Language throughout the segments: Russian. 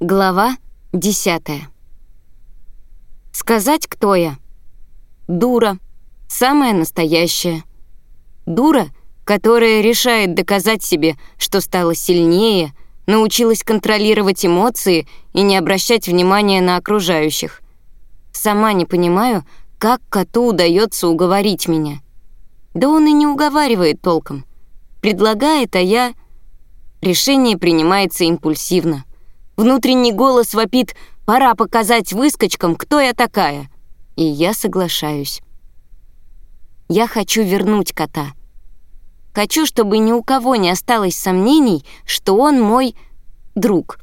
Глава 10. Сказать, кто я? Дура. Самая настоящая. Дура, которая решает доказать себе, что стала сильнее, научилась контролировать эмоции и не обращать внимания на окружающих. Сама не понимаю, как коту удается уговорить меня. Да он и не уговаривает толком. Предлагает, а я... Решение принимается импульсивно. Внутренний голос вопит «Пора показать выскочкам, кто я такая!» И я соглашаюсь. Я хочу вернуть кота. Хочу, чтобы ни у кого не осталось сомнений, что он мой друг.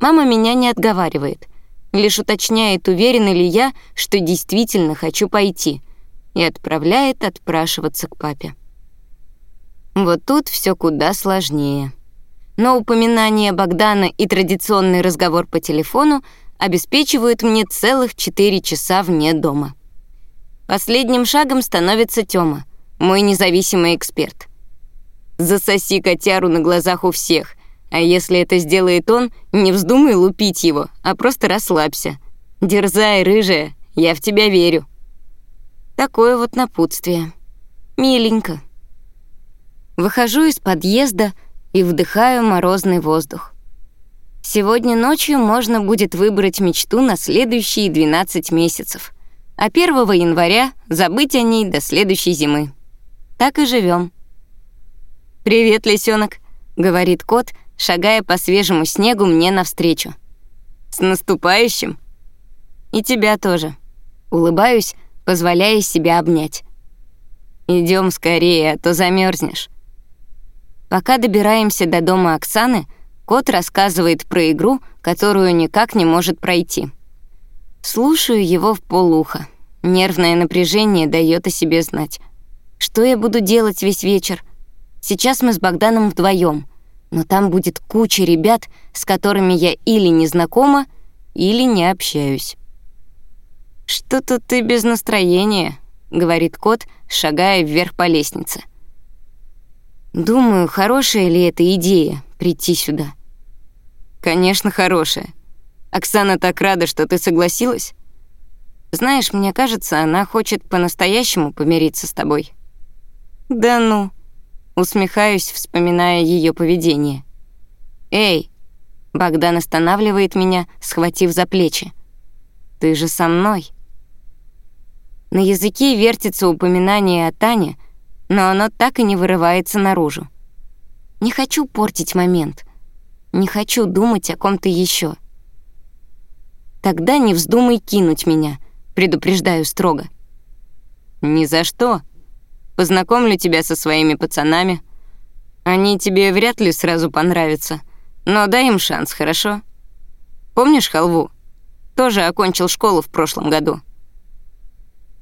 Мама меня не отговаривает, лишь уточняет, уверена ли я, что действительно хочу пойти, и отправляет отпрашиваться к папе. Вот тут все куда сложнее но упоминание Богдана и традиционный разговор по телефону обеспечивают мне целых 4 часа вне дома. Последним шагом становится Тёма, мой независимый эксперт. Засоси котяру на глазах у всех, а если это сделает он, не вздумай лупить его, а просто расслабься. Дерзай, рыжая, я в тебя верю. Такое вот напутствие. Миленько. Выхожу из подъезда, и вдыхаю морозный воздух. Сегодня ночью можно будет выбрать мечту на следующие 12 месяцев, а 1 января забыть о ней до следующей зимы. Так и живем. «Привет, лисенок», — говорит кот, шагая по свежему снегу мне навстречу. «С наступающим!» «И тебя тоже». Улыбаюсь, позволяя себя обнять. Идем скорее, а то замерзнешь. Пока добираемся до дома Оксаны, кот рассказывает про игру, которую никак не может пройти. Слушаю его в полуха. Нервное напряжение дает о себе знать. Что я буду делать весь вечер? Сейчас мы с Богданом вдвоем, но там будет куча ребят, с которыми я или не знакома, или не общаюсь. «Что-то ты без настроения», — говорит кот, шагая вверх по лестнице. Думаю, хорошая ли это идея — прийти сюда. Конечно, хорошая. Оксана так рада, что ты согласилась. Знаешь, мне кажется, она хочет по-настоящему помириться с тобой. Да ну. Усмехаюсь, вспоминая ее поведение. Эй, Богдан останавливает меня, схватив за плечи. Ты же со мной. На языке вертится упоминание о Тане, но оно так и не вырывается наружу. Не хочу портить момент. Не хочу думать о ком-то еще. Тогда не вздумай кинуть меня, предупреждаю строго. Ни за что. Познакомлю тебя со своими пацанами. Они тебе вряд ли сразу понравятся, но дай им шанс, хорошо? Помнишь халву? Тоже окончил школу в прошлом году.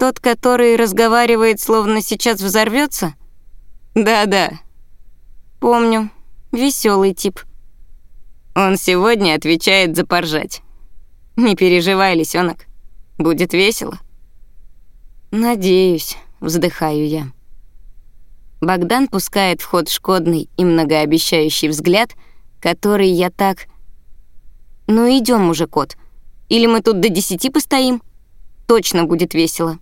Тот, который разговаривает, словно сейчас взорвется? Да-да. Помню. Веселый тип. Он сегодня отвечает за поржать. Не переживай, лисенок. Будет весело. Надеюсь, вздыхаю я. Богдан пускает в ход шкодный и многообещающий взгляд, который я так... Ну идем уже, кот. Или мы тут до десяти постоим? Точно будет весело.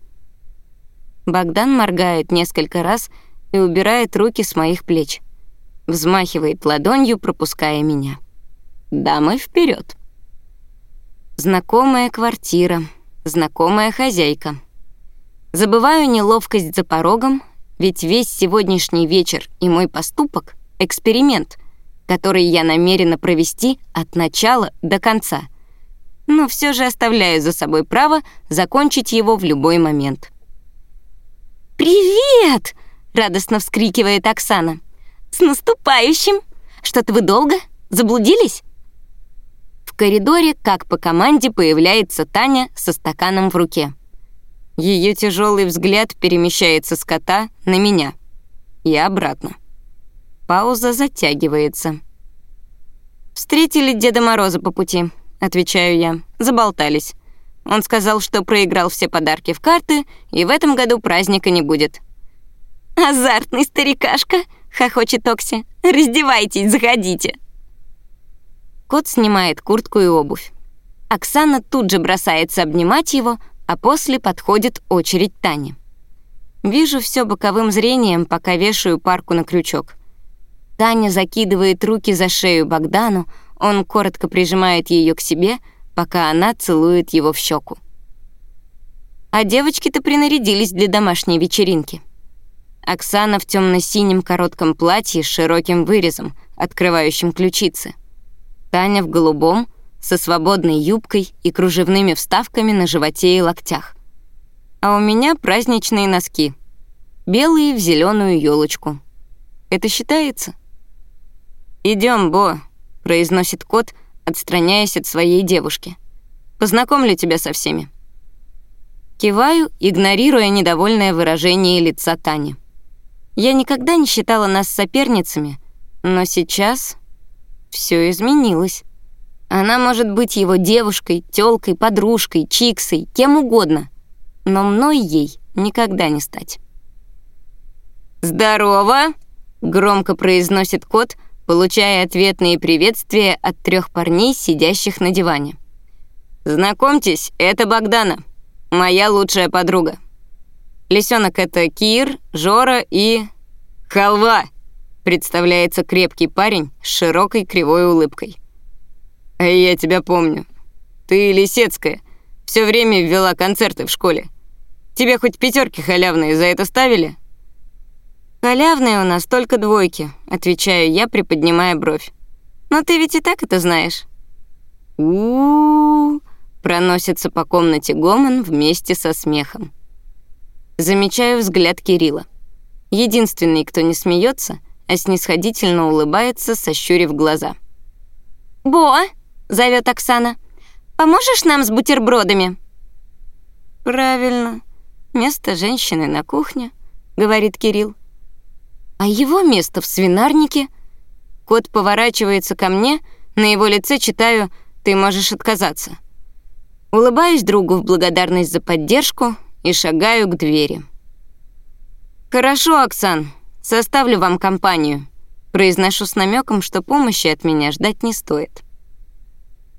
Богдан моргает несколько раз и убирает руки с моих плеч. Взмахивает ладонью, пропуская меня. «Дамы, вперед. Знакомая квартира, знакомая хозяйка. Забываю неловкость за порогом, ведь весь сегодняшний вечер и мой поступок — эксперимент, который я намерена провести от начала до конца. Но все же оставляю за собой право закончить его в любой момент. «Привет!» — радостно вскрикивает Оксана. «С наступающим! Что-то вы долго? Заблудились?» В коридоре, как по команде, появляется Таня со стаканом в руке. Ее тяжелый взгляд перемещается с кота на меня и обратно. Пауза затягивается. «Встретили Деда Мороза по пути», — отвечаю я. «Заболтались. Он сказал, что проиграл все подарки в карты, и в этом году праздника не будет. «Азартный старикашка!» — хохочет Окси. «Раздевайтесь, заходите!» Кот снимает куртку и обувь. Оксана тут же бросается обнимать его, а после подходит очередь Тани. Вижу все боковым зрением, пока вешаю парку на крючок. Таня закидывает руки за шею Богдану, он коротко прижимает ее к себе, пока она целует его в щеку. А девочки-то принарядились для домашней вечеринки. Оксана в темно-синем коротком платье с широким вырезом, открывающим ключицы. Таня в голубом, со свободной юбкой и кружевными вставками на животе и локтях. А у меня праздничные носки. Белые в зеленую елочку. Это считается? Идем, Бо», — произносит кот, отстраняясь от своей девушки. «Познакомлю тебя со всеми». Киваю, игнорируя недовольное выражение лица Тани. Я никогда не считала нас соперницами, но сейчас все изменилось. Она может быть его девушкой, тёлкой, подружкой, чиксой, кем угодно, но мной ей никогда не стать. «Здорово!» — громко произносит кот, получая ответные приветствия от трех парней, сидящих на диване. «Знакомьтесь, это Богдана, моя лучшая подруга. Лисенок — это Кир, Жора и... Халва!» Представляется крепкий парень с широкой кривой улыбкой. «А я тебя помню. Ты Лисецкая. Все время вела концерты в школе. Тебе хоть пятерки халявные за это ставили?» «Халявные у нас только двойки», — отвечаю я, приподнимая бровь. «Но ты ведь и так это знаешь». у у, -у проносится по комнате гомон вместе со смехом. Замечаю взгляд Кирилла. Единственный, кто не смеется — а снисходительно улыбается, сощурив глаза. «Бо!» — зовет Оксана. «Поможешь нам с бутербродами?» «Правильно. Место женщины на кухне», — говорит Кирилл. «А его место в свинарнике?» Кот поворачивается ко мне, на его лице читаю «Ты можешь отказаться». Улыбаюсь другу в благодарность за поддержку и шагаю к двери. «Хорошо, Оксан, Составлю вам компанию. Произношу с намеком, что помощи от меня ждать не стоит.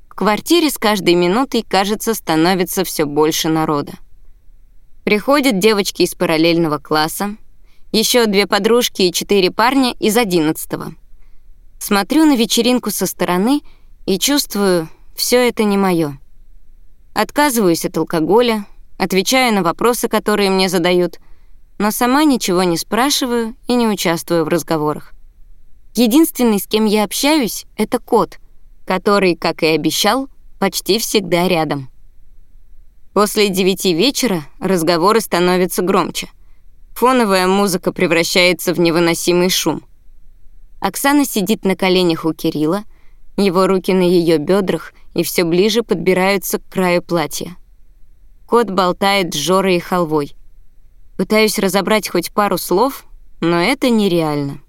В квартире с каждой минутой, кажется, становится все больше народа. Приходят девочки из параллельного класса, еще две подружки и четыре парня из одиннадцатого. Смотрю на вечеринку со стороны и чувствую, все это не мое. Отказываюсь от алкоголя, отвечаю на вопросы, которые мне задают — но сама ничего не спрашиваю и не участвую в разговорах. Единственный, с кем я общаюсь, — это кот, который, как и обещал, почти всегда рядом. После девяти вечера разговоры становятся громче. Фоновая музыка превращается в невыносимый шум. Оксана сидит на коленях у Кирилла, его руки на ее бедрах и все ближе подбираются к краю платья. Кот болтает с Жорой и халвой — Пытаюсь разобрать хоть пару слов, но это нереально.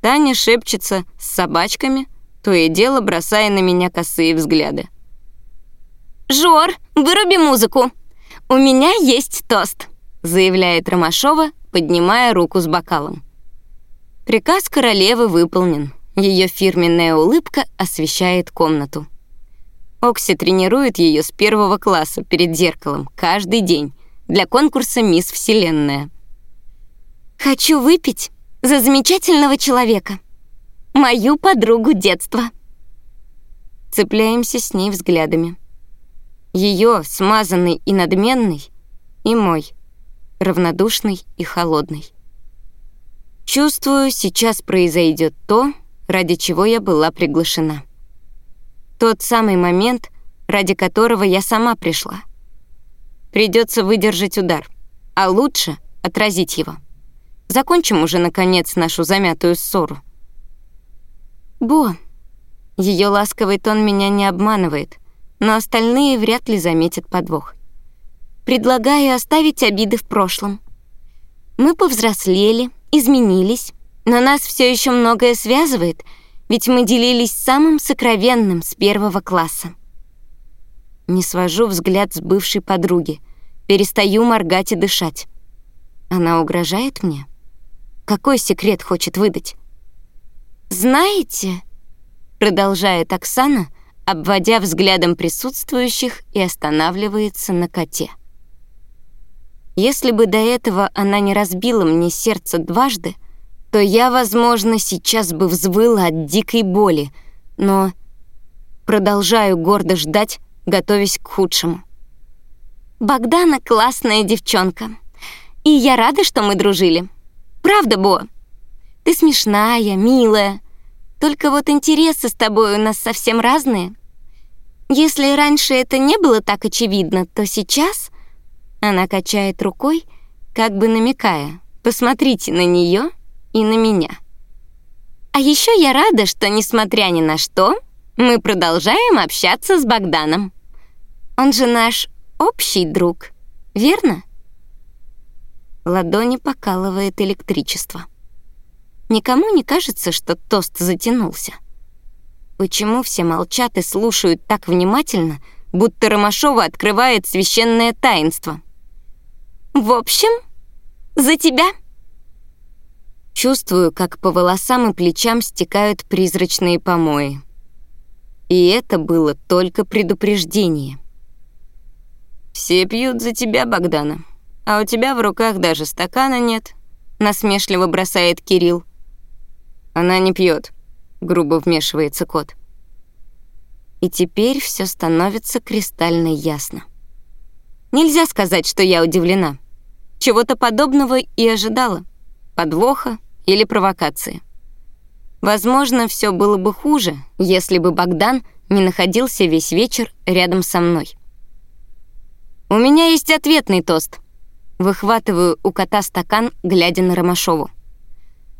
Таня шепчется с собачками, то и дело бросая на меня косые взгляды. «Жор, выруби музыку! У меня есть тост!» Заявляет Ромашова, поднимая руку с бокалом. Приказ королевы выполнен. Ее фирменная улыбка освещает комнату. Окси тренирует ее с первого класса перед зеркалом каждый день, для конкурса «Мисс Вселенная». «Хочу выпить за замечательного человека, мою подругу детства». Цепляемся с ней взглядами. Ее, смазанный и надменный, и мой, равнодушный и холодный. Чувствую, сейчас произойдет то, ради чего я была приглашена. Тот самый момент, ради которого я сама пришла — Придется выдержать удар, а лучше отразить его. Закончим уже, наконец, нашу замятую ссору. Бо. Ее ласковый тон меня не обманывает, но остальные вряд ли заметят подвох. Предлагаю оставить обиды в прошлом. Мы повзрослели, изменились, но нас все еще многое связывает, ведь мы делились самым сокровенным с первого класса. Не свожу взгляд с бывшей подруги. Перестаю моргать и дышать. Она угрожает мне? Какой секрет хочет выдать? «Знаете...» Продолжает Оксана, обводя взглядом присутствующих и останавливается на коте. Если бы до этого она не разбила мне сердце дважды, то я, возможно, сейчас бы взвыла от дикой боли, но продолжаю гордо ждать, готовясь к худшему. «Богдана классная девчонка, и я рада, что мы дружили. Правда, Бо? Ты смешная, милая, только вот интересы с тобой у нас совсем разные. Если раньше это не было так очевидно, то сейчас...» Она качает рукой, как бы намекая, «Посмотрите на нее и на меня». А еще я рада, что, несмотря ни на что, мы продолжаем общаться с Богданом. Он же наш общий друг, верно? Ладони покалывает электричество. Никому не кажется, что тост затянулся. Почему все молчат и слушают так внимательно, будто Ромашова открывает священное таинство? В общем, за тебя. Чувствую, как по волосам и плечам стекают призрачные помои. И это было только предупреждение. «Все пьют за тебя, Богдана, а у тебя в руках даже стакана нет», — насмешливо бросает Кирилл. «Она не пьет», — грубо вмешивается кот. И теперь все становится кристально ясно. Нельзя сказать, что я удивлена. Чего-то подобного и ожидала. Подвоха или провокации. Возможно, все было бы хуже, если бы Богдан не находился весь вечер рядом со мной. «У меня есть ответный тост». Выхватываю у кота стакан, глядя на Ромашову.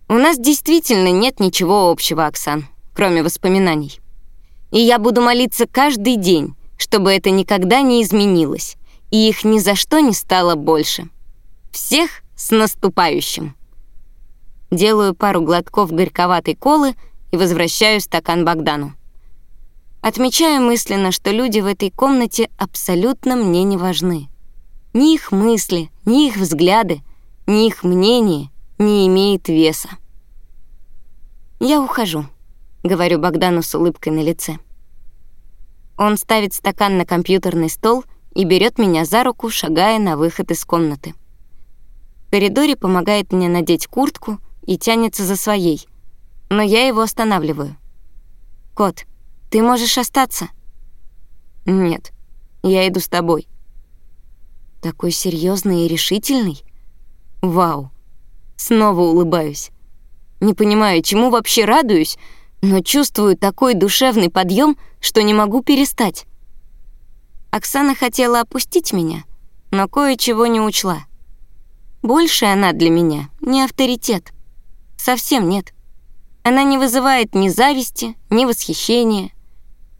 «У нас действительно нет ничего общего, Оксан, кроме воспоминаний. И я буду молиться каждый день, чтобы это никогда не изменилось, и их ни за что не стало больше. Всех с наступающим!» Делаю пару глотков горьковатой колы и возвращаю стакан Богдану. Отмечаю мысленно, что люди в этой комнате абсолютно мне не важны. Ни их мысли, ни их взгляды, ни их мнение не имеет веса. «Я ухожу», — говорю Богдану с улыбкой на лице. Он ставит стакан на компьютерный стол и берет меня за руку, шагая на выход из комнаты. В коридоре помогает мне надеть куртку и тянется за своей, но я его останавливаю. «Кот, ты можешь остаться?» «Нет, я иду с тобой». Такой серьезный и решительный? Вау. Снова улыбаюсь. Не понимаю, чему вообще радуюсь, но чувствую такой душевный подъем, что не могу перестать. Оксана хотела опустить меня, но кое-чего не учла. Больше она для меня не авторитет. Совсем нет. Она не вызывает ни зависти, ни восхищения.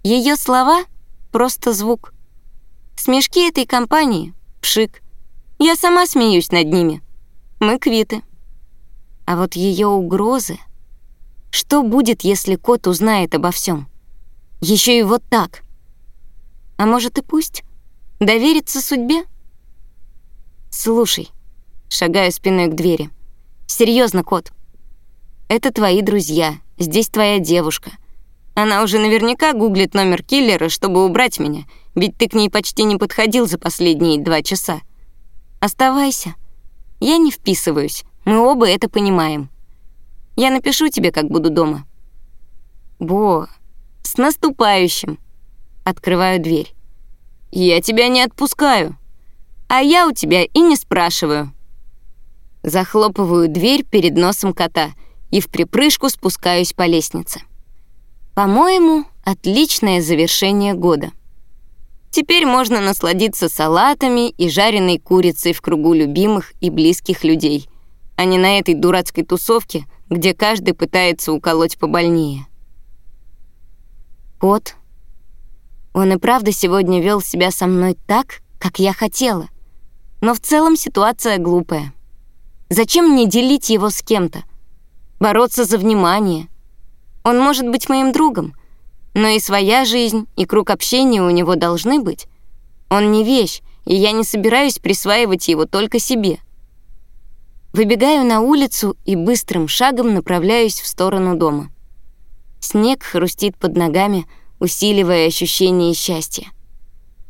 Ее слова — просто звук. Смешки этой компании — пшик. Я сама смеюсь над ними. Мы квиты. А вот ее угрозы... Что будет, если кот узнает обо всем? Еще и вот так. А может и пусть. Довериться судьбе? Слушай, шагаю спиной к двери. Серьезно, кот. Это твои друзья, здесь твоя девушка. Она уже наверняка гуглит номер киллера, чтобы убрать меня, ведь ты к ней почти не подходил за последние два часа. Оставайся. Я не вписываюсь, мы оба это понимаем. Я напишу тебе, как буду дома. Бо, с наступающим. Открываю дверь. Я тебя не отпускаю. А я у тебя и не спрашиваю. Захлопываю дверь перед носом кота — и в припрыжку спускаюсь по лестнице. По-моему, отличное завершение года. Теперь можно насладиться салатами и жареной курицей в кругу любимых и близких людей, а не на этой дурацкой тусовке, где каждый пытается уколоть побольнее. Кот. Он и правда сегодня вел себя со мной так, как я хотела. Но в целом ситуация глупая. Зачем мне делить его с кем-то? бороться за внимание. Он может быть моим другом, но и своя жизнь, и круг общения у него должны быть. Он не вещь, и я не собираюсь присваивать его только себе. Выбегаю на улицу и быстрым шагом направляюсь в сторону дома. Снег хрустит под ногами, усиливая ощущение счастья.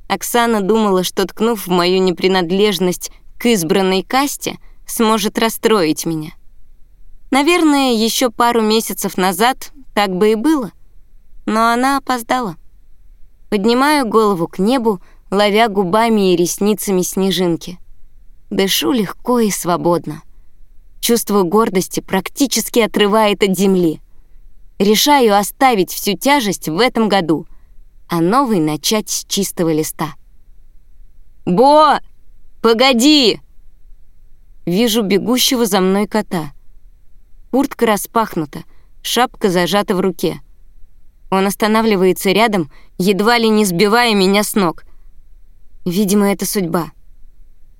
Оксана думала, что, ткнув в мою непринадлежность к избранной касте, сможет расстроить меня. Наверное, еще пару месяцев назад так бы и было, но она опоздала. Поднимаю голову к небу, ловя губами и ресницами снежинки. Дышу легко и свободно. Чувство гордости практически отрывает от земли. Решаю оставить всю тяжесть в этом году, а новый начать с чистого листа. «Бо! Погоди!» Вижу бегущего за мной кота. Куртка распахнута, шапка зажата в руке. Он останавливается рядом, едва ли не сбивая меня с ног. Видимо, это судьба.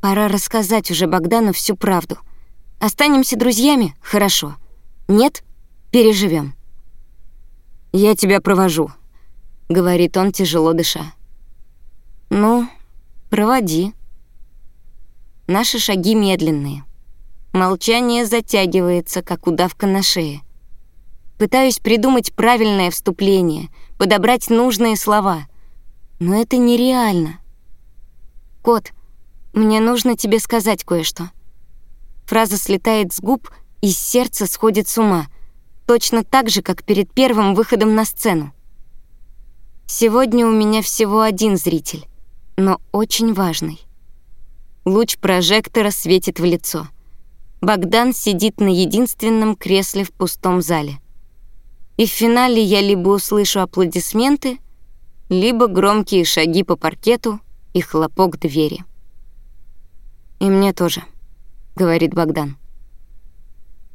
Пора рассказать уже Богдану всю правду. Останемся друзьями? Хорошо. Нет? Переживем. «Я тебя провожу», — говорит он, тяжело дыша. «Ну, проводи». Наши шаги медленные. Молчание затягивается, как удавка на шее. Пытаюсь придумать правильное вступление, подобрать нужные слова. Но это нереально. «Кот, мне нужно тебе сказать кое-что». Фраза слетает с губ, и сердце сходит с ума, точно так же, как перед первым выходом на сцену. Сегодня у меня всего один зритель, но очень важный. Луч прожектора светит в лицо. Богдан сидит на единственном кресле в пустом зале. И в финале я либо услышу аплодисменты, либо громкие шаги по паркету и хлопок двери. «И мне тоже», — говорит Богдан.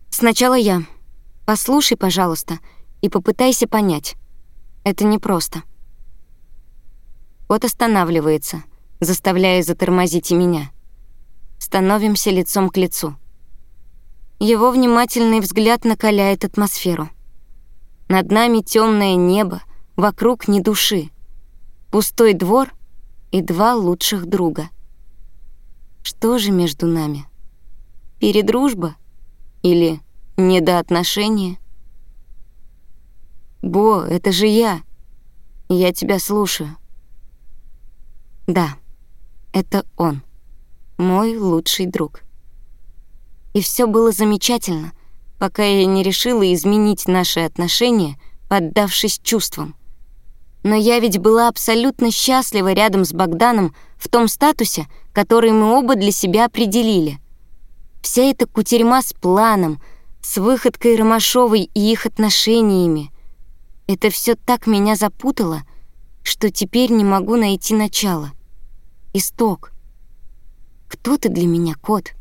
«Сначала я. Послушай, пожалуйста, и попытайся понять. Это непросто». Кот останавливается, заставляя затормозить и меня — становимся лицом к лицу. Его внимательный взгляд накаляет атмосферу. Над нами темное небо, вокруг ни души. Пустой двор и два лучших друга. Что же между нами? Передружба или недоотношения? Бо, это же я. Я тебя слушаю. Да, это он мой лучший друг. И все было замечательно, пока я не решила изменить наши отношения, поддавшись чувствам. Но я ведь была абсолютно счастлива рядом с Богданом в том статусе, который мы оба для себя определили. Вся эта кутерьма с планом, с выходкой Ромашовой и их отношениями. Это все так меня запутало, что теперь не могу найти начало. Исток. Кто ты для меня, кот?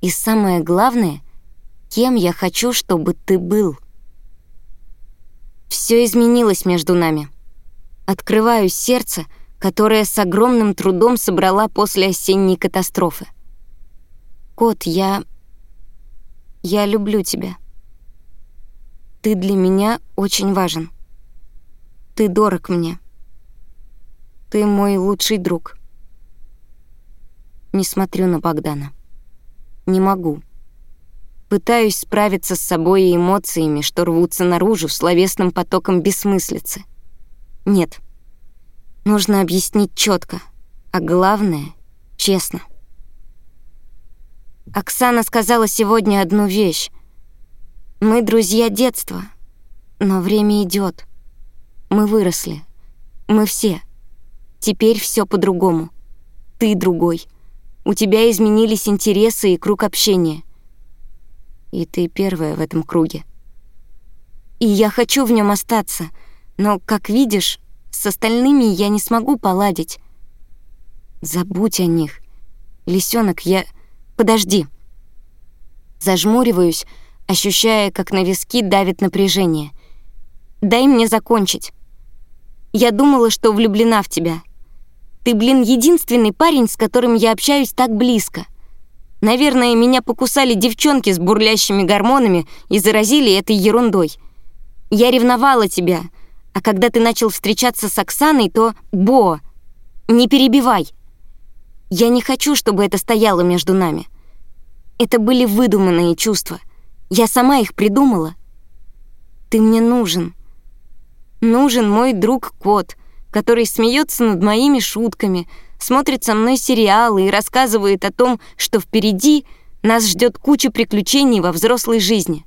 И самое главное, кем я хочу, чтобы ты был. Все изменилось между нами. Открываю сердце, которое с огромным трудом собрала после осенней катастрофы. Кот, я... Я люблю тебя. Ты для меня очень важен. Ты дорог мне. Ты мой лучший друг. Не смотрю на Богдана. Не могу. Пытаюсь справиться с собой и эмоциями, что рвутся наружу словесным потоком бессмыслицы. Нет. Нужно объяснить четко, а главное — честно. Оксана сказала сегодня одну вещь. Мы друзья детства, но время идет. Мы выросли. Мы все. Теперь все по-другому. Ты другой. У тебя изменились интересы и круг общения. И ты первая в этом круге. И я хочу в нем остаться, но, как видишь, с остальными я не смогу поладить. Забудь о них. Лисенок, я... Подожди. Зажмуриваюсь, ощущая, как на виски давит напряжение. Дай мне закончить. Я думала, что влюблена в тебя — ты, блин, единственный парень, с которым я общаюсь так близко. Наверное, меня покусали девчонки с бурлящими гормонами и заразили этой ерундой. Я ревновала тебя, а когда ты начал встречаться с Оксаной, то... Бо, не перебивай. Я не хочу, чтобы это стояло между нами. Это были выдуманные чувства. Я сама их придумала. Ты мне нужен. Нужен мой друг-кот, который смеется над моими шутками, смотрит со мной сериалы и рассказывает о том, что впереди нас ждет куча приключений во взрослой жизни.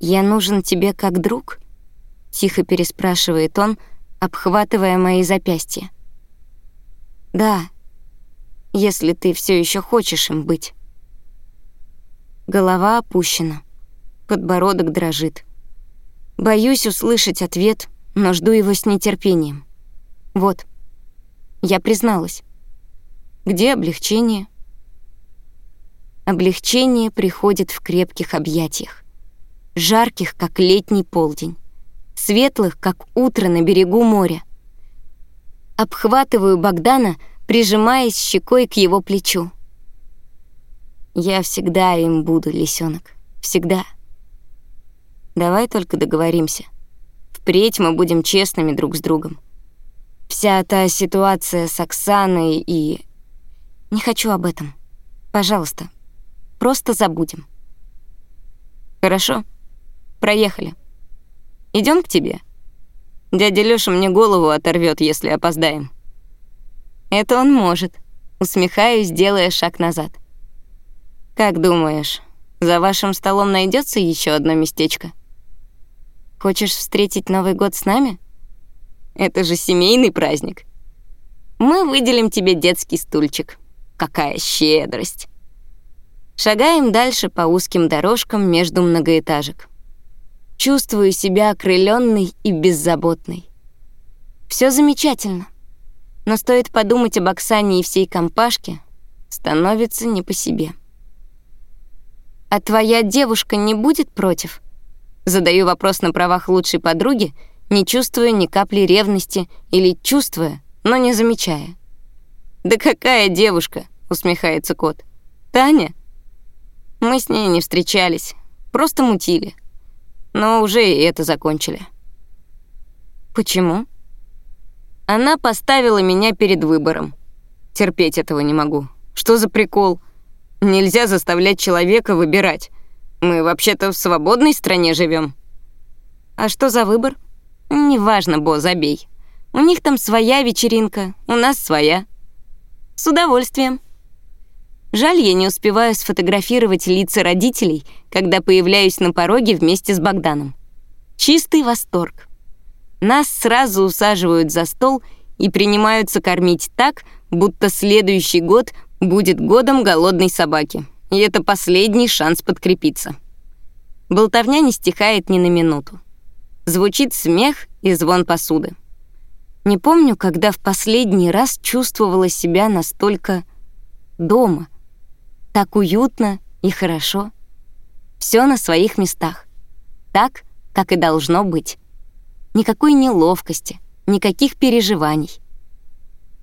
«Я нужен тебе как друг?» — тихо переспрашивает он, обхватывая мои запястья. «Да, если ты все еще хочешь им быть». Голова опущена, подбородок дрожит. Боюсь услышать ответ, но жду его с нетерпением. Вот, я призналась. Где облегчение? Облегчение приходит в крепких объятиях, жарких, как летний полдень, светлых, как утро на берегу моря. Обхватываю Богдана, прижимаясь щекой к его плечу. Я всегда им буду, лисенок, всегда. Давай только договоримся. Впредь мы будем честными друг с другом. Вся та ситуация с Оксаной и... Не хочу об этом. Пожалуйста, просто забудем. Хорошо, проехали. Идем к тебе. Дядя Лёша мне голову оторвет, если опоздаем. Это он может. Усмехаюсь, делая шаг назад. Как думаешь, за вашим столом найдется еще одно местечко? Хочешь встретить Новый год с нами? Это же семейный праздник. Мы выделим тебе детский стульчик. Какая щедрость. Шагаем дальше по узким дорожкам между многоэтажек. Чувствую себя окрыленной и беззаботной. Все замечательно. Но стоит подумать об Оксане и всей компашке, становится не по себе. «А твоя девушка не будет против?» Задаю вопрос на правах лучшей подруги — не чувствуя ни капли ревности или чувствуя, но не замечая. «Да какая девушка?» — усмехается кот. «Таня?» Мы с ней не встречались, просто мутили. Но уже и это закончили. Почему? Она поставила меня перед выбором. Терпеть этого не могу. Что за прикол? Нельзя заставлять человека выбирать. Мы вообще-то в свободной стране живем. А что за выбор? «Неважно, Бо, забей. У них там своя вечеринка, у нас своя». «С удовольствием». Жаль, я не успеваю сфотографировать лица родителей, когда появляюсь на пороге вместе с Богданом. Чистый восторг. Нас сразу усаживают за стол и принимаются кормить так, будто следующий год будет годом голодной собаки. И это последний шанс подкрепиться. Болтовня не стихает ни на минуту. Звучит смех и звон посуды. Не помню, когда в последний раз чувствовала себя настолько дома. Так уютно и хорошо. Все на своих местах. Так, как и должно быть. Никакой неловкости, никаких переживаний.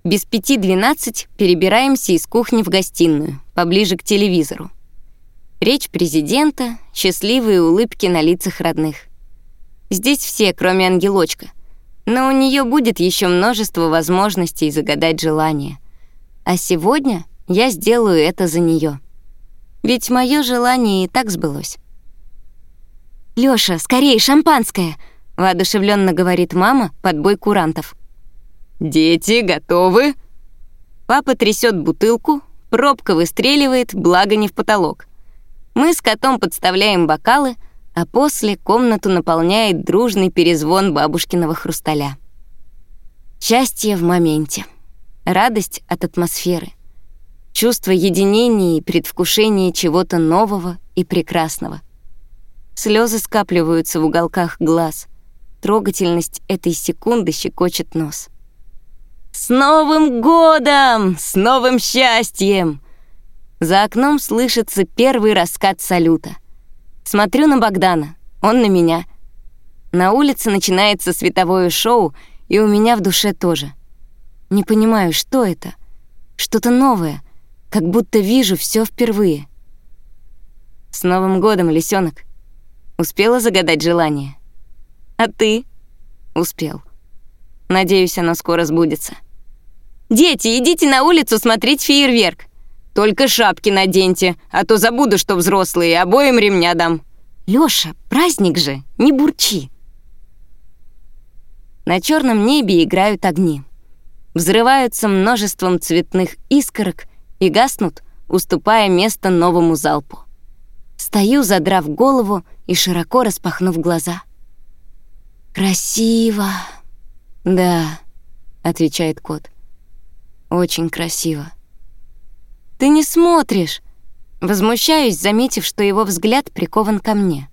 Без пяти двенадцать перебираемся из кухни в гостиную, поближе к телевизору. Речь президента, счастливые улыбки на лицах родных — Здесь все, кроме ангелочка. Но у нее будет еще множество возможностей загадать желание. А сегодня я сделаю это за нее. Ведь мое желание и так сбылось. Лёша, скорее шампанское!» — воодушевленно говорит мама под бой курантов. «Дети готовы?» Папа трясет бутылку, пробка выстреливает, благо не в потолок. Мы с котом подставляем бокалы — а после комнату наполняет дружный перезвон бабушкиного хрусталя. Счастье в моменте, радость от атмосферы, чувство единения и предвкушение чего-то нового и прекрасного. Слезы скапливаются в уголках глаз, трогательность этой секунды щекочет нос. «С Новым годом! С новым счастьем!» За окном слышится первый раскат салюта — Смотрю на Богдана, он на меня. На улице начинается световое шоу, и у меня в душе тоже. Не понимаю, что это. Что-то новое, как будто вижу все впервые. С Новым годом, лисенок. Успела загадать желание? А ты? Успел. Надеюсь, оно скоро сбудется. «Дети, идите на улицу смотреть фейерверк!» Только шапки наденьте, а то забуду, что взрослые, обоим ремня дам». «Лёша, праздник же, не бурчи!» На черном небе играют огни. Взрываются множеством цветных искорок и гаснут, уступая место новому залпу. Стою, задрав голову и широко распахнув глаза. «Красиво!» «Да», — отвечает кот. «Очень красиво». «Ты не смотришь!» Возмущаюсь, заметив, что его взгляд прикован ко мне.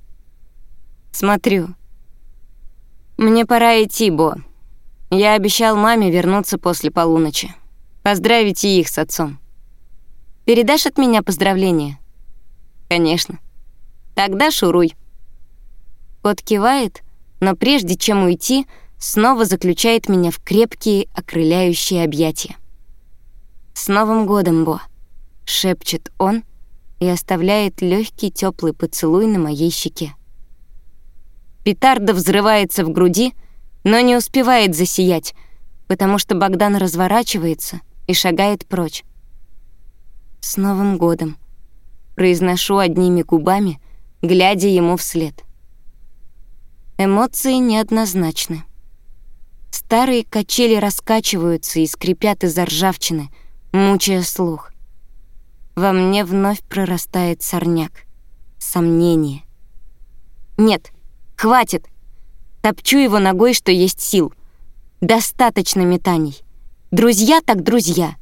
Смотрю. «Мне пора идти, Бо. Я обещал маме вернуться после полуночи. Поздравить и их с отцом. Передашь от меня поздравления?» «Конечно. Тогда шуруй». Кот кивает, но прежде чем уйти, снова заключает меня в крепкие, окрыляющие объятия. «С Новым годом, Бо!» — шепчет он и оставляет легкий теплый поцелуй на моей щеке. Петарда взрывается в груди, но не успевает засиять, потому что Богдан разворачивается и шагает прочь. «С Новым годом!» Произношу одними губами, глядя ему вслед. Эмоции неоднозначны. Старые качели раскачиваются и скрипят из-за ржавчины, мучая слух. Во мне вновь прорастает сорняк. Сомнение. Нет, хватит. Топчу его ногой, что есть сил. Достаточно метаний. Друзья так друзья.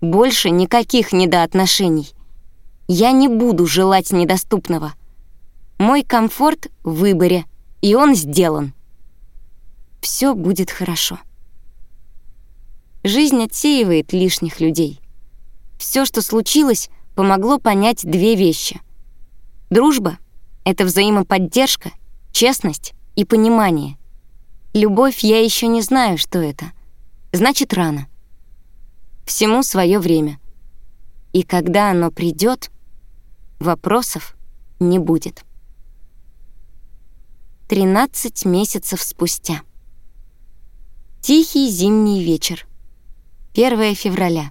Больше никаких недоотношений. Я не буду желать недоступного. Мой комфорт в выборе, и он сделан. Все будет хорошо. Жизнь отсеивает лишних людей. Все, что случилось, помогло понять две вещи. Дружба — это взаимоподдержка, честность и понимание. Любовь я еще не знаю, что это. Значит, рано. Всему свое время. И когда оно придет, вопросов не будет. 13 месяцев спустя. Тихий зимний вечер. 1 февраля.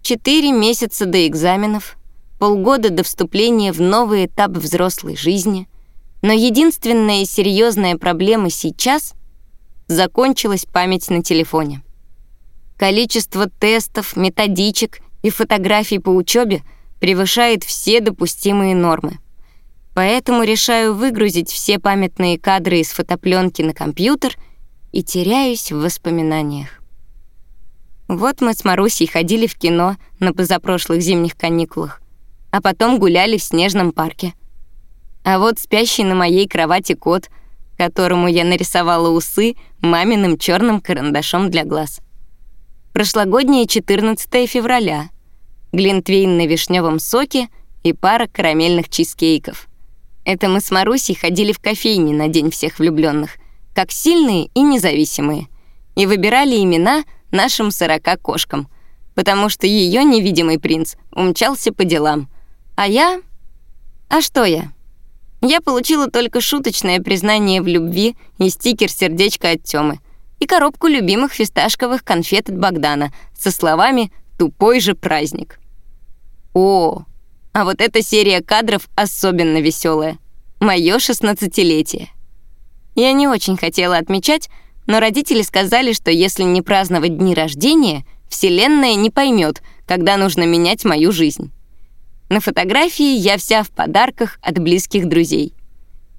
Четыре месяца до экзаменов, полгода до вступления в новый этап взрослой жизни, но единственная серьезная проблема сейчас — закончилась память на телефоне. Количество тестов, методичек и фотографий по учебе превышает все допустимые нормы. Поэтому решаю выгрузить все памятные кадры из фотопленки на компьютер и теряюсь в воспоминаниях. Вот мы с Марусей ходили в кино на позапрошлых зимних каникулах, а потом гуляли в снежном парке. А вот спящий на моей кровати кот, которому я нарисовала усы маминым черным карандашом для глаз. Прошлогоднее 14 февраля. Глинтвейн на вишневом соке и пара карамельных чизкейков. Это мы с Марусей ходили в кофейни на День всех влюбленных, как сильные и независимые, и выбирали имена нашим сорока кошкам, потому что ее невидимый принц умчался по делам. А я... А что я? Я получила только шуточное признание в любви и стикер-сердечко от Тёмы — и коробку любимых фисташковых конфет от Богдана со словами «Тупой же праздник». О, а вот эта серия кадров особенно веселая. Моё шестнадцатилетие. Я не очень хотела отмечать, но родители сказали, что если не праздновать дни рождения, Вселенная не поймет, когда нужно менять мою жизнь. На фотографии я вся в подарках от близких друзей.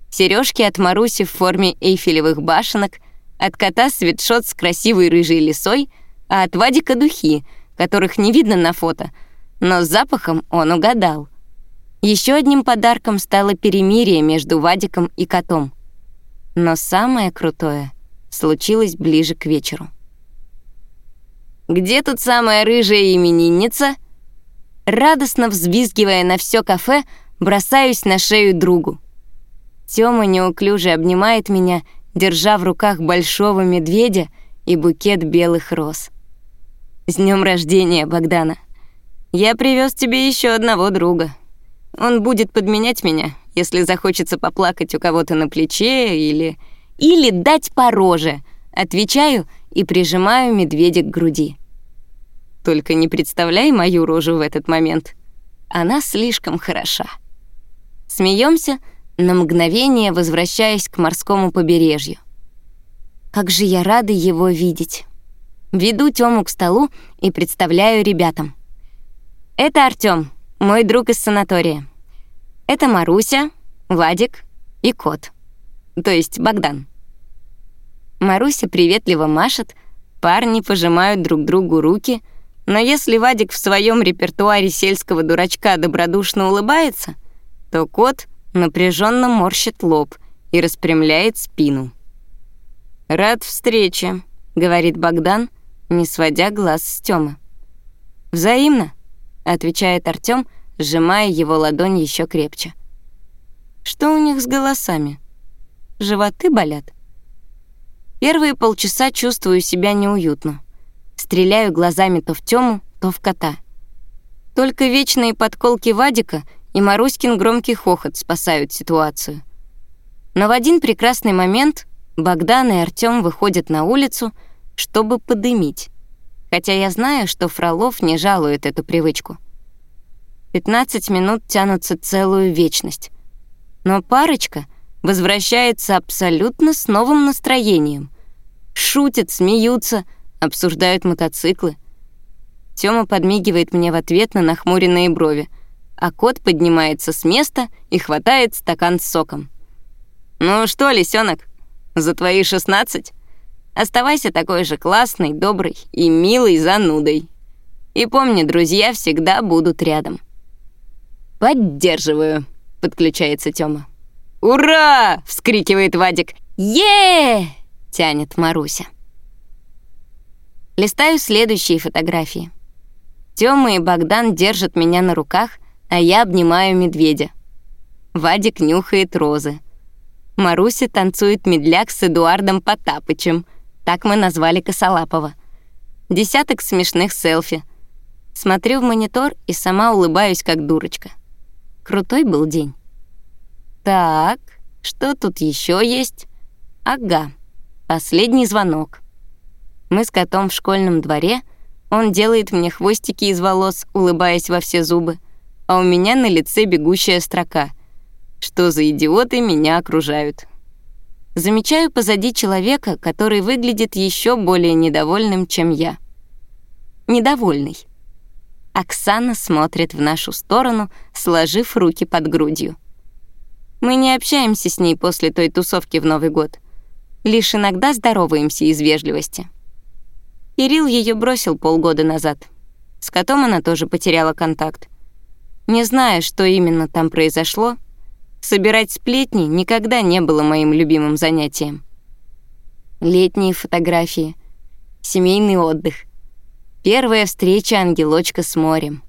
Сережки от Маруси в форме эйфелевых башенок — от кота свитшот с красивой рыжей лисой, а от Вадика духи, которых не видно на фото, но с запахом он угадал. Еще одним подарком стало перемирие между Вадиком и котом. Но самое крутое случилось ближе к вечеру. «Где тут самая рыжая именинница?» Радостно взвизгивая на все кафе, бросаюсь на шею другу. Тёма неуклюже обнимает меня держа в руках большого медведя и букет белых роз. «С днем рождения, Богдана! Я привез тебе еще одного друга. Он будет подменять меня, если захочется поплакать у кого-то на плече или... Или дать по роже!» Отвечаю и прижимаю медведя к груди. Только не представляй мою рожу в этот момент. Она слишком хороша. Смеемся, на мгновение возвращаясь к морскому побережью. Как же я рада его видеть. Веду Тёму к столу и представляю ребятам. Это Артём, мой друг из санатория. Это Маруся, Вадик и кот. То есть Богдан. Маруся приветливо машет, парни пожимают друг другу руки, но если Вадик в своем репертуаре сельского дурачка добродушно улыбается, то кот напряженно морщит лоб и распрямляет спину. «Рад встрече», — говорит Богдан, не сводя глаз с Тёмы. «Взаимно», — отвечает Артём, сжимая его ладонь еще крепче. «Что у них с голосами? Животы болят?» Первые полчаса чувствую себя неуютно. Стреляю глазами то в Тёму, то в кота. Только вечные подколки Вадика и Маруськин громкий хохот спасают ситуацию. Но в один прекрасный момент Богдан и Артём выходят на улицу, чтобы подымить. Хотя я знаю, что Фролов не жалует эту привычку. 15 минут тянутся целую вечность. Но парочка возвращается абсолютно с новым настроением. Шутят, смеются, обсуждают мотоциклы. Тёма подмигивает мне в ответ на нахмуренные брови, а кот поднимается с места и хватает стакан с соком. «Ну что, лисенок, за твои 16. Оставайся такой же классный, добрый и милый занудой. И помни, друзья всегда будут рядом. Поддерживаю, подключается Тёма. Ура! вскрикивает Вадик. Е! тянет Маруся. Листаю следующие фотографии. Тёма и Богдан держат меня на руках, а я обнимаю медведя. Вадик нюхает розы. Маруся танцует медляк с Эдуардом Потапычем. Так мы назвали Косолапова. Десяток смешных селфи. Смотрю в монитор и сама улыбаюсь, как дурочка. Крутой был день. Так, что тут еще есть? Ага, последний звонок. Мы с котом в школьном дворе, он делает мне хвостики из волос, улыбаясь во все зубы, а у меня на лице бегущая строка — что за идиоты меня окружают. Замечаю позади человека, который выглядит еще более недовольным, чем я. Недовольный. Оксана смотрит в нашу сторону, сложив руки под грудью. Мы не общаемся с ней после той тусовки в Новый год. Лишь иногда здороваемся из вежливости. Кирилл ее бросил полгода назад. С котом она тоже потеряла контакт. Не знаю, что именно там произошло, Собирать сплетни никогда не было моим любимым занятием. Летние фотографии, семейный отдых, первая встреча ангелочка с морем.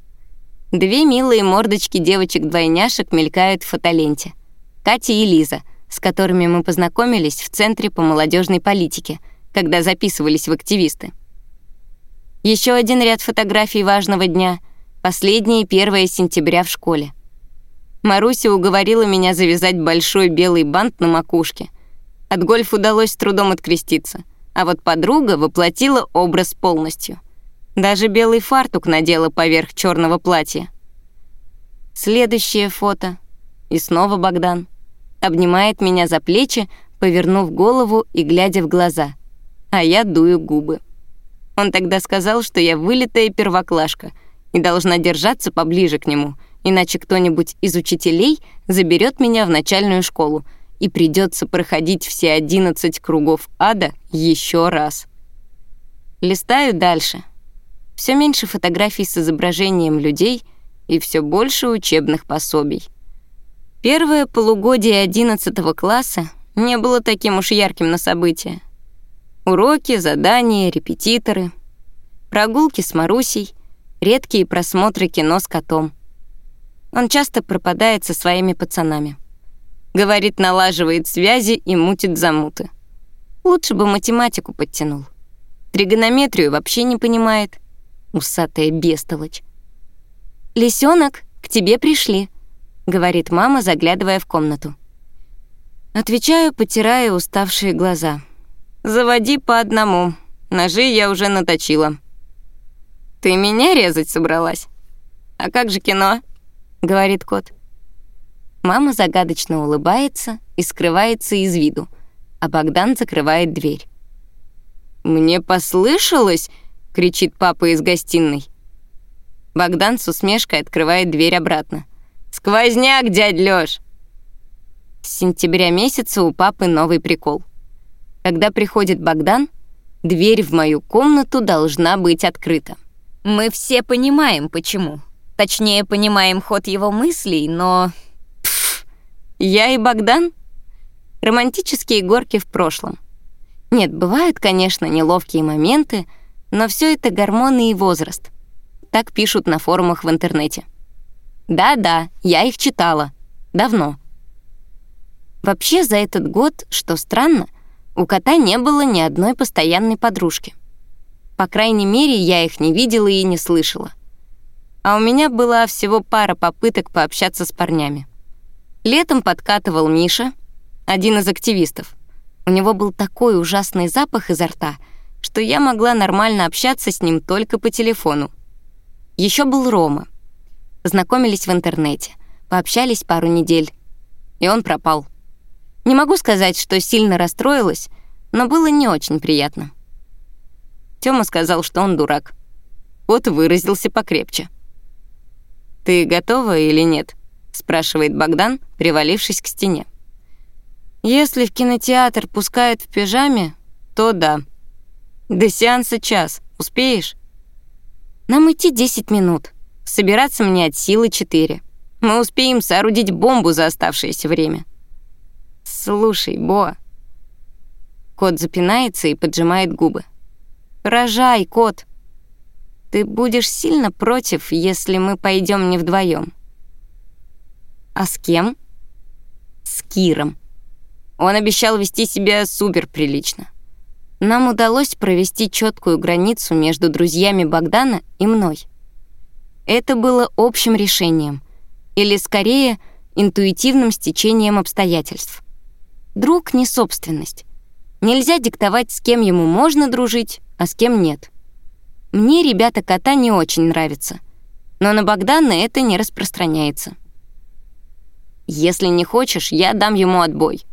Две милые мордочки девочек-двойняшек мелькают в фотоленте. Катя и Лиза, с которыми мы познакомились в Центре по молодежной политике, когда записывались в активисты. Еще один ряд фотографий важного дня — последние 1 сентября в школе — Маруся уговорила меня завязать большой белый бант на макушке. От гольф удалось с трудом откреститься, а вот подруга воплотила образ полностью. Даже белый фартук надела поверх черного платья. Следующее фото. И снова Богдан. Обнимает меня за плечи, повернув голову и глядя в глаза. А я дую губы. Он тогда сказал, что я вылитая первоклашка и должна держаться поближе к нему — иначе кто-нибудь из учителей заберет меня в начальную школу, и придется проходить все 11 кругов ада еще раз. Листаю дальше. Все меньше фотографий с изображением людей и все больше учебных пособий. Первое полугодие 11 класса не было таким уж ярким на события. Уроки, задания, репетиторы, прогулки с Марусей, редкие просмотры кино с котом — он часто пропадает со своими пацанами. Говорит, налаживает связи и мутит замуты. Лучше бы математику подтянул. Тригонометрию вообще не понимает. Усатая бестолочь. «Лисёнок, к тебе пришли», — говорит мама, заглядывая в комнату. Отвечаю, потирая уставшие глаза. «Заводи по одному. Ножи я уже наточила». «Ты меня резать собралась? А как же кино?» — говорит кот. Мама загадочно улыбается и скрывается из виду, а Богдан закрывает дверь. «Мне послышалось!» — кричит папа из гостиной. Богдан с усмешкой открывает дверь обратно. «Сквозняк, дядь Лёш!» С сентября месяца у папы новый прикол. Когда приходит Богдан, дверь в мою комнату должна быть открыта. Мы все понимаем, почему. Точнее, понимаем ход его мыслей, но... Пф, я и Богдан? Романтические горки в прошлом. Нет, бывают, конечно, неловкие моменты, но все это гормоны и возраст. Так пишут на форумах в интернете. Да-да, я их читала. Давно. Вообще, за этот год, что странно, у кота не было ни одной постоянной подружки. По крайней мере, я их не видела и не слышала. А у меня была всего пара попыток пообщаться с парнями. Летом подкатывал Миша, один из активистов. У него был такой ужасный запах изо рта, что я могла нормально общаться с ним только по телефону. Еще был Рома. Познакомились в интернете, пообщались пару недель, и он пропал. Не могу сказать, что сильно расстроилась, но было не очень приятно. Тёма сказал, что он дурак. Вот выразился покрепче. «Ты готова или нет?» — спрашивает Богдан, привалившись к стене. «Если в кинотеатр пускают в пижаме, то да. До сеанса час. Успеешь?» «Нам идти 10 минут. Собираться мне от силы 4. Мы успеем соорудить бомбу за оставшееся время». «Слушай, Бо...» Кот запинается и поджимает губы. «Рожай, кот!» «Ты будешь сильно против, если мы пойдем не вдвоем. «А с кем?» «С Киром. Он обещал вести себя супер прилично. Нам удалось провести четкую границу между друзьями Богдана и мной. Это было общим решением, или скорее интуитивным стечением обстоятельств. Друг не собственность. Нельзя диктовать, с кем ему можно дружить, а с кем нет. Мне ребята кота не очень нравятся, но на Богдана это не распространяется. Если не хочешь, я дам ему отбой.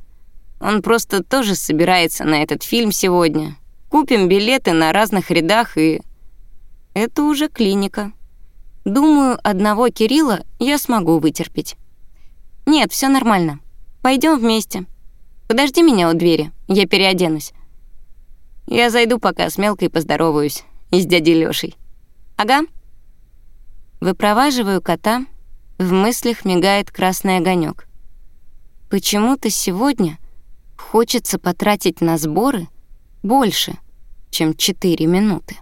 Он просто тоже собирается на этот фильм сегодня. Купим билеты на разных рядах и... Это уже клиника. Думаю, одного Кирилла я смогу вытерпеть. Нет, все нормально. Пойдем вместе. Подожди меня у двери, я переоденусь. Я зайду пока с мелкой поздороваюсь и с дядей Лёшей. Ага. Выпроваживаю кота, в мыслях мигает красный огонек. Почему-то сегодня хочется потратить на сборы больше, чем 4 минуты.